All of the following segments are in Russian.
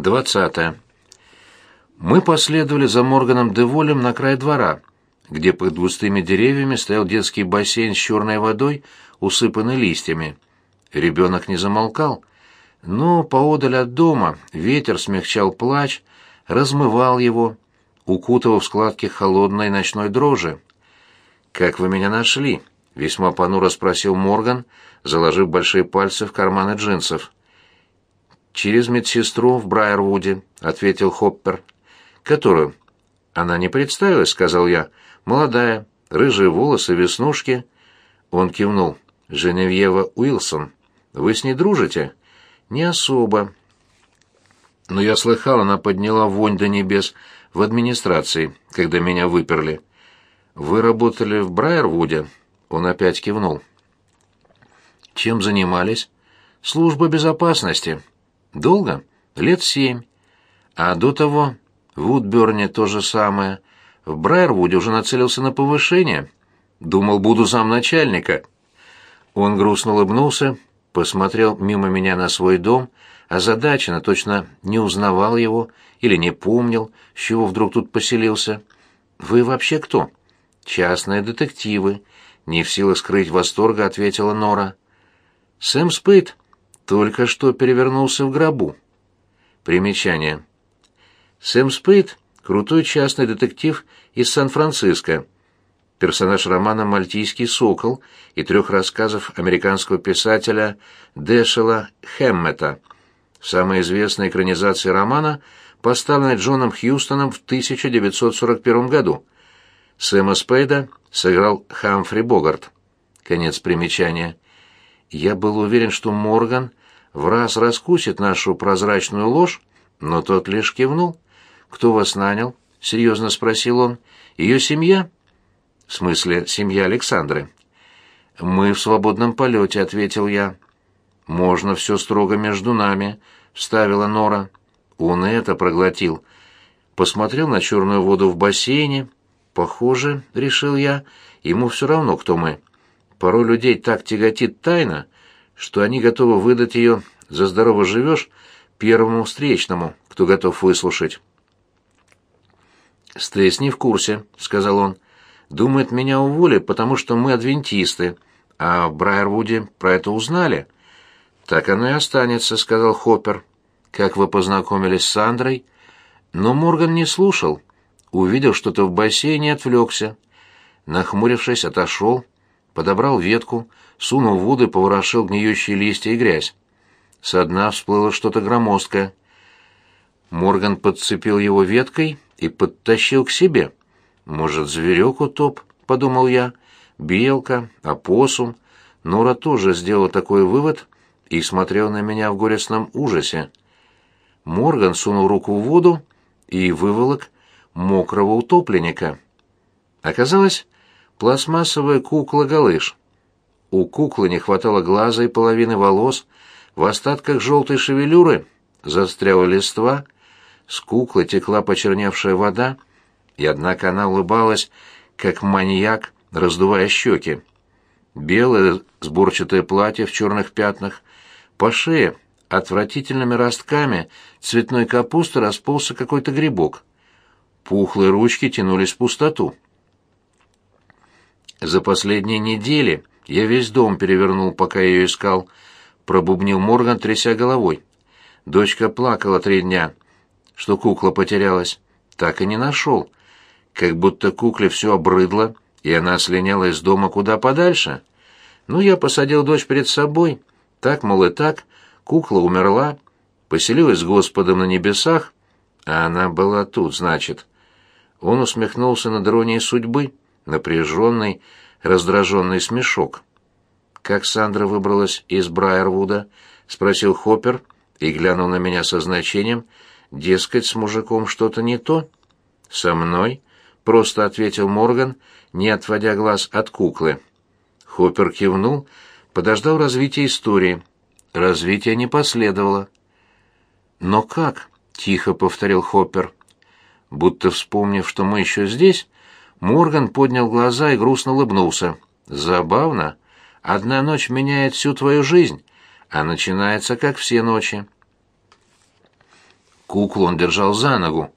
20. Мы последовали за Морганом Деволем на край двора, где под густыми деревьями стоял детский бассейн с черной водой, усыпанный листьями. Ребенок не замолкал, но поодаль от дома ветер смягчал плач, размывал его, укутывая в складки холодной ночной дрожи. «Как вы меня нашли?» — весьма понуро спросил Морган, заложив большие пальцы в карманы джинсов. «Через медсестру в Брайервуде», — ответил Хоппер. «Которую?» «Она не представилась», — сказал я. «Молодая, рыжие волосы, веснушки». Он кивнул. «Женевьева Уилсон. Вы с ней дружите?» «Не особо». Но я слыхал, она подняла вонь до небес в администрации, когда меня выперли. «Вы работали в Брайервуде?» Он опять кивнул. «Чем занимались?» «Служба безопасности». Долго? Лет семь. А до того в Удберне то же самое. В Брайервуде уже нацелился на повышение. Думал, буду замначальника. Он грустно улыбнулся, посмотрел мимо меня на свой дом, озадаченно, точно не узнавал его или не помнил, с чего вдруг тут поселился. «Вы вообще кто?» «Частные детективы», — не в силах скрыть восторга, ответила Нора. «Сэм Спейд, только что перевернулся в гробу. Примечание. Сэм Спейд — крутой частный детектив из Сан-Франциско, персонаж романа «Мальтийский сокол» и трех рассказов американского писателя Дэшела Хэммета. Самая известная экранизация романа поставлена Джоном Хьюстоном в 1941 году. Сэма Спейда сыграл Хамфри Богарт. Конец примечания. Я был уверен, что Морган в раз раскусит нашу прозрачную ложь, но тот лишь кивнул. «Кто вас нанял?» — серьезно спросил он. «Ее семья?» «В смысле, семья Александры?» «Мы в свободном полете», — ответил я. «Можно все строго между нами», — вставила Нора. Он это проглотил. Посмотрел на черную воду в бассейне. «Похоже», — решил я, — «ему все равно, кто мы. Порой людей так тяготит тайна, что они готовы выдать ее за здорово живешь первому встречному, кто готов выслушать. «Стейс не в курсе», — сказал он. «Думает, меня уволят, потому что мы адвентисты, а в Брайервуде про это узнали». «Так оно и останется», — сказал Хоппер. «Как вы познакомились с Сандрой?» Но Морган не слушал. Увидел что-то в бассейне и отвлекся. Нахмурившись, отошел, подобрал ветку, сунул в воду и поворошил гниющие листья и грязь. Со дна всплыло что-то громоздкое. Морган подцепил его веткой и подтащил к себе. «Может, зверек утоп?» — подумал я. «Белка, опоссум». Нора тоже сделала такой вывод и смотрел на меня в горестном ужасе. Морган сунул руку в воду и выволок мокрого утопленника. Оказалось, пластмассовая кукла-галыш. У куклы не хватало глаза и половины волос, в остатках желтой шевелюры застряла листва, с куклы текла почерневшая вода, и однако она улыбалась, как маньяк, раздувая щеки. Белое сборчатое платье в черных пятнах, по шее отвратительными ростками цветной капусты расползся какой-то грибок. Пухлые ручки тянулись в пустоту. За последние недели я весь дом перевернул, пока ее искал, пробубнил Морган, тряся головой. Дочка плакала три дня, что кукла потерялась. Так и не нашел. Как будто кукле все обрыдло, и она слиняла из дома куда подальше. Ну, я посадил дочь перед собой. Так, мол, и так. Кукла умерла, поселилась с Господом на небесах, а она была тут, значит. Он усмехнулся над иронией судьбы, напряженный, раздраженный смешок. «Как Сандра выбралась из Брайервуда?» — спросил Хоппер и глянул на меня со значением. «Дескать, с мужиком что-то не то?» «Со мной?» — просто ответил Морган, не отводя глаз от куклы. Хоппер кивнул, подождал развития истории. Развития не последовало. «Но как?» — тихо повторил Хоппер. Будто вспомнив, что мы еще здесь, Морган поднял глаза и грустно улыбнулся. «Забавно. Одна ночь меняет всю твою жизнь, а начинается, как все ночи». Куклу он держал за ногу.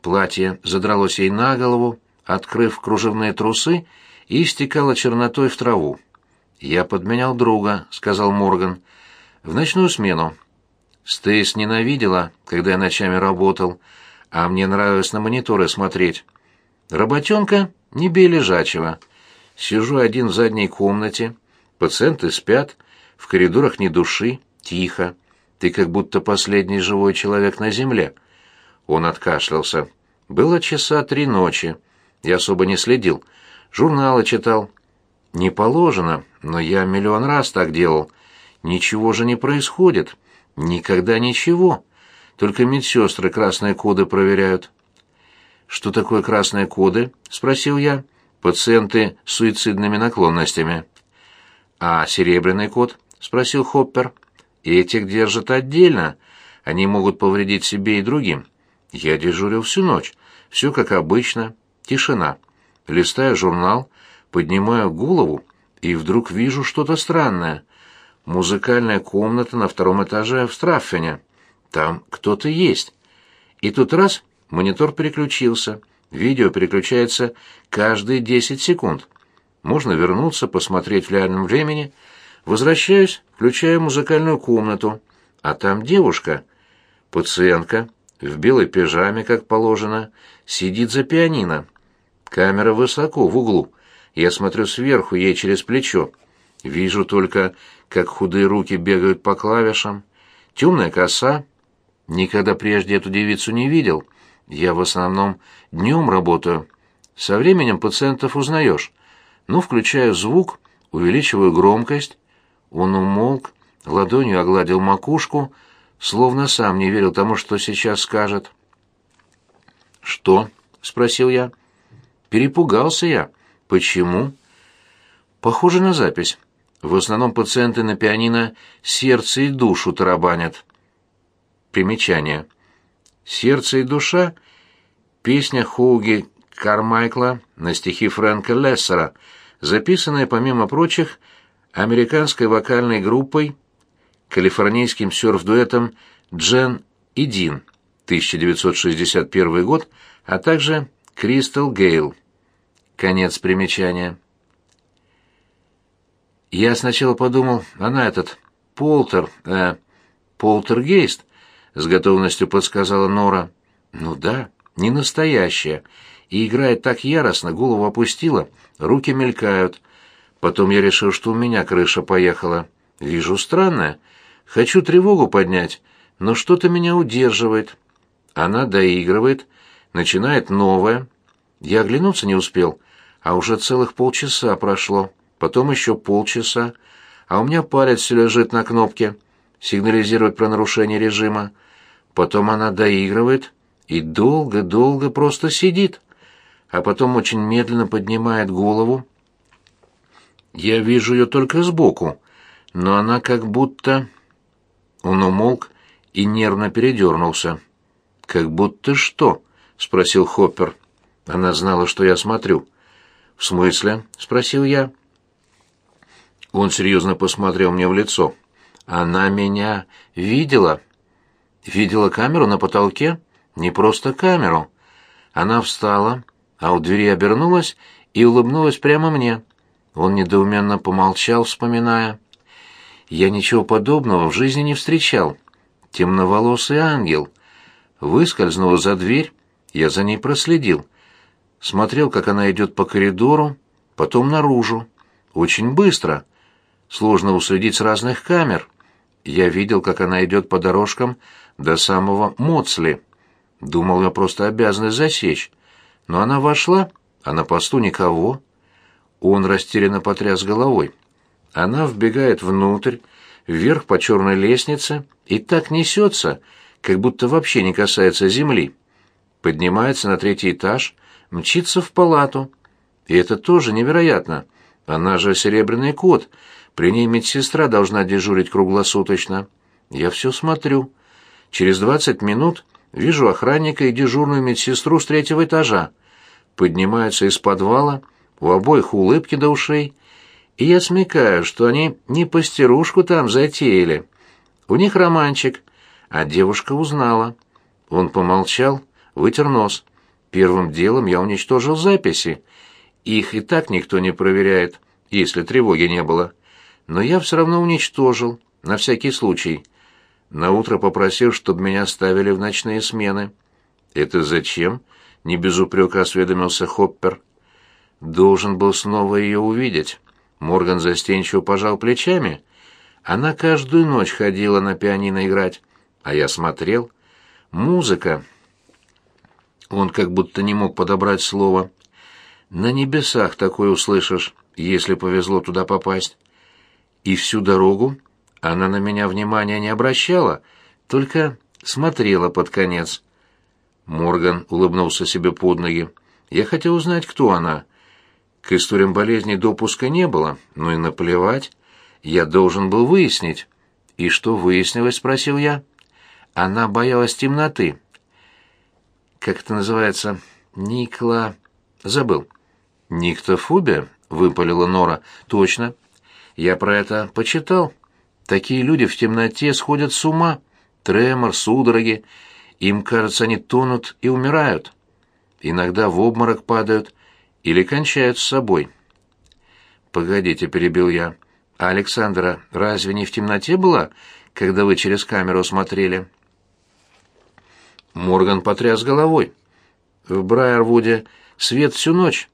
Платье задралось ей на голову, открыв кружевные трусы, и стекало чернотой в траву. «Я подменял друга», — сказал Морган. «В ночную смену. Стейс ненавидела, когда я ночами работал, а мне нравилось на мониторы смотреть. Работенка не бей лежачего. Сижу один в задней комнате, пациенты спят, в коридорах ни души, тихо. Ты как будто последний живой человек на земле. Он откашлялся. Было часа три ночи. Я особо не следил. Журналы читал. Не положено, но я миллион раз так делал. Ничего же не происходит. Никогда ничего. Только медсестры красные коды проверяют. Что такое красные коды? спросил я. Пациенты с суицидными наклонностями. А серебряный код? спросил Хоппер. Этих держат отдельно. Они могут повредить себе и другим. Я дежурил всю ночь. Все как обычно. Тишина. Листаю журнал, поднимаю голову и вдруг вижу что-то странное. Музыкальная комната на втором этаже в Страффене. Там кто-то есть. И тут раз монитор переключился. Видео переключается каждые 10 секунд. Можно вернуться, посмотреть в реальном времени — Возвращаюсь, включаю музыкальную комнату, а там девушка, пациентка, в белой пижаме, как положено, сидит за пианино. Камера высоко, в углу. Я смотрю сверху, ей через плечо. Вижу только, как худые руки бегают по клавишам. Темная коса. Никогда прежде эту девицу не видел. Я в основном днем работаю. Со временем пациентов узнаешь. Ну, включаю звук, увеличиваю громкость, он умолк, ладонью огладил макушку, словно сам не верил тому, что сейчас скажет. «Что?» — спросил я. «Перепугался я. Почему?» «Похоже на запись. В основном пациенты на пианино сердце и душу тарабанят». Примечание. «Сердце и душа» — песня Хоуги Кармайкла на стихи Фрэнка Лессера, записанная, помимо прочих, американской вокальной группой, калифорнийским серф-дуэтом Джен и Дин, 1961 год, а также Кристал Гейл. Конец примечания. Я сначала подумал, она этот, Полтер, э, Полтергейст, с готовностью подсказала Нора. Ну да, не настоящая, и играет так яростно, голову опустила, руки мелькают, Потом я решил, что у меня крыша поехала. Вижу странное. Хочу тревогу поднять, но что-то меня удерживает. Она доигрывает, начинает новое. Я оглянуться не успел, а уже целых полчаса прошло, потом еще полчаса, а у меня палец все лежит на кнопке, сигнализирует про нарушение режима. Потом она доигрывает и долго-долго просто сидит, а потом очень медленно поднимает голову, я вижу ее только сбоку, но она как будто...» Он умолк и нервно передернулся. «Как будто что?» — спросил Хоппер. Она знала, что я смотрю. «В смысле?» — спросил я. Он серьезно посмотрел мне в лицо. «Она меня видела?» «Видела камеру на потолке?» «Не просто камеру». Она встала, а у двери обернулась и улыбнулась прямо мне. Он недоуменно помолчал, вспоминая. «Я ничего подобного в жизни не встречал. Темноволосый ангел. Выскользнула за дверь, я за ней проследил. Смотрел, как она идет по коридору, потом наружу. Очень быстро. Сложно уследить с разных камер. Я видел, как она идет по дорожкам до самого Моцли. Думал, я просто обязан засечь. Но она вошла, а на посту никого». Он растерянно потряс головой. Она вбегает внутрь, вверх по черной лестнице, и так несется, как будто вообще не касается земли. Поднимается на третий этаж, мчится в палату. И это тоже невероятно. Она же серебряный кот. При ней медсестра должна дежурить круглосуточно. Я все смотрю. Через двадцать минут вижу охранника и дежурную медсестру с третьего этажа. Поднимаются из подвала, у обоих улыбки до ушей, и я смекаю, что они не постерушку там затеяли. У них романчик, а девушка узнала. Он помолчал, вытер нос. Первым делом я уничтожил записи. Их и так никто не проверяет, если тревоги не было. Но я все равно уничтожил, на всякий случай. Наутро попросил, чтобы меня ставили в ночные смены. «Это зачем?» — не без упрека осведомился Хоппер. «Должен был снова ее увидеть». Морган застенчиво пожал плечами. Она каждую ночь ходила на пианино играть, а я смотрел. Музыка. Он как будто не мог подобрать слово. На небесах такое услышишь, если повезло туда попасть. И всю дорогу она на меня внимания не обращала, только смотрела под конец. Морган улыбнулся себе под ноги. Я хотел узнать, кто она. К историям болезни допуска не было, ну и наплевать. Я должен был выяснить. И что выяснилось, спросил я. Она боялась темноты. Как это называется? Никла... Забыл. Никтофобия? Выпалила Нора. Точно. Я про это почитал. Такие люди в темноте сходят с ума. Тремор, судороги. Им кажется, они тонут и умирают. Иногда в обморок падают или кончают с собой. «Погодите», — перебил я. «А Александра разве не в темноте была, когда вы через камеру смотрели?» Морган потряс головой. «В Брайервуде свет всю ночь.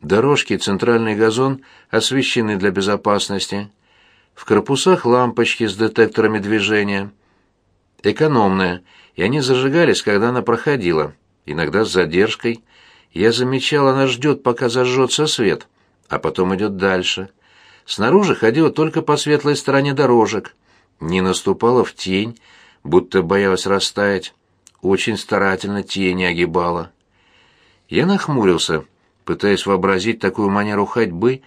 Дорожки и центральный газон освещены для безопасности. В корпусах лампочки с детекторами движения. Экономная, и они зажигались, когда она проходила, иногда с задержкой. Я замечал, она ждет, пока зажжется свет, а потом идет дальше. Снаружи ходила только по светлой стороне дорожек, не наступала в тень, будто боялась растаять, очень старательно тени огибала. Я нахмурился, пытаясь вообразить такую манеру ходьбы,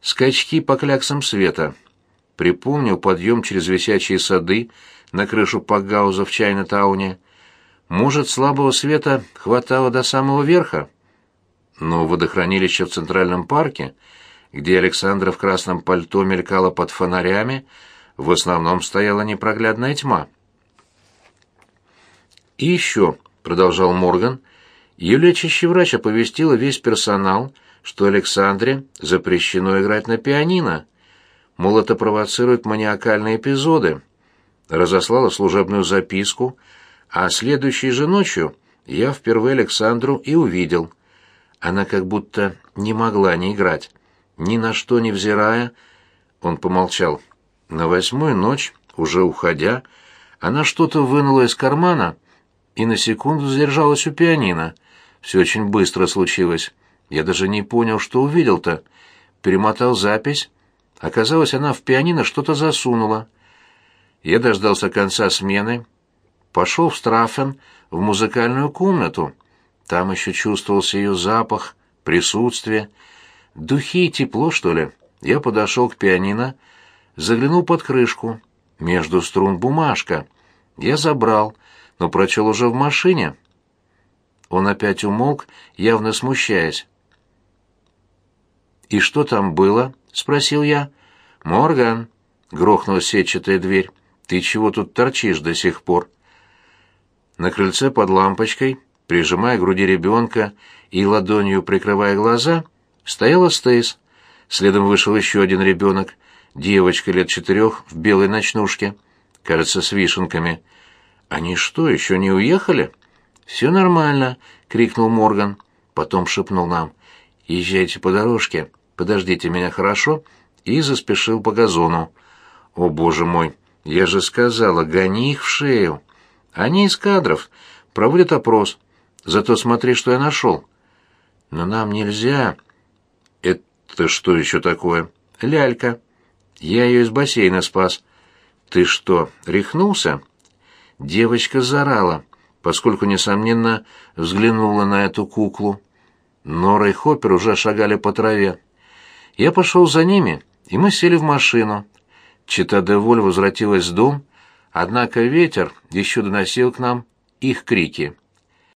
скачки по кляксам света. Припомнил подъем через висячие сады на крышу Пагауза в Чайна-тауне. Может, слабого света хватало до самого верха? Но водохранилище в Центральном парке, где Александра в красном пальто мелькала под фонарями, в основном стояла непроглядная тьма. «И еще», — продолжал Морган, — «ее лечащий врач оповестила весь персонал, что Александре запрещено играть на пианино. Мол, это провоцирует маниакальные эпизоды. Разослала служебную записку, а следующей же ночью я впервые Александру и увидел. Она как будто не могла не играть, ни на что не взирая. Он помолчал. На восьмую ночь, уже уходя, она что-то вынула из кармана и на секунду задержалась у пианино. Все очень быстро случилось. Я даже не понял, что увидел-то. Перемотал запись. Оказалось, она в пианино что-то засунула. Я дождался конца смены, пошел в Страфен, в музыкальную комнату. Там еще чувствовался ее запах, присутствие. Духи и тепло, что ли? Я подошел к пианино, заглянул под крышку. Между струн бумажка. Я забрал, но прочел уже в машине. Он опять умолк, явно смущаясь. «И что там было?» — спросил я. «Морган!» — грохнула сетчатая дверь. «Ты чего тут торчишь до сих пор?» На крыльце под лампочкой, прижимая к груди ребенка и ладонью прикрывая глаза, стояла Стейс. Следом вышел еще один ребенок, девочка лет четырех в белой ночнушке, кажется, с вишенками — «Они что, еще не уехали?» «Все нормально», — крикнул Морган. Потом шепнул нам. «Езжайте по дорожке, подождите меня хорошо?» И заспешил по газону. «О, боже мой, я же сказала, гони их в шею!» «Они из кадров, проводят опрос. Зато смотри, что я нашел». «Но нам нельзя...» «Это что еще такое?» «Лялька. Я ее из бассейна спас». «Ты что, рехнулся?» Девочка зарала, поскольку, несомненно, взглянула на эту куклу. Нора и Хоппер уже шагали по траве. Я пошел за ними, и мы сели в машину. Чита де Воль возвратилась в дом, однако ветер еще доносил к нам их крики.